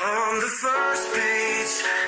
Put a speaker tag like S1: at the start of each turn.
S1: On the first page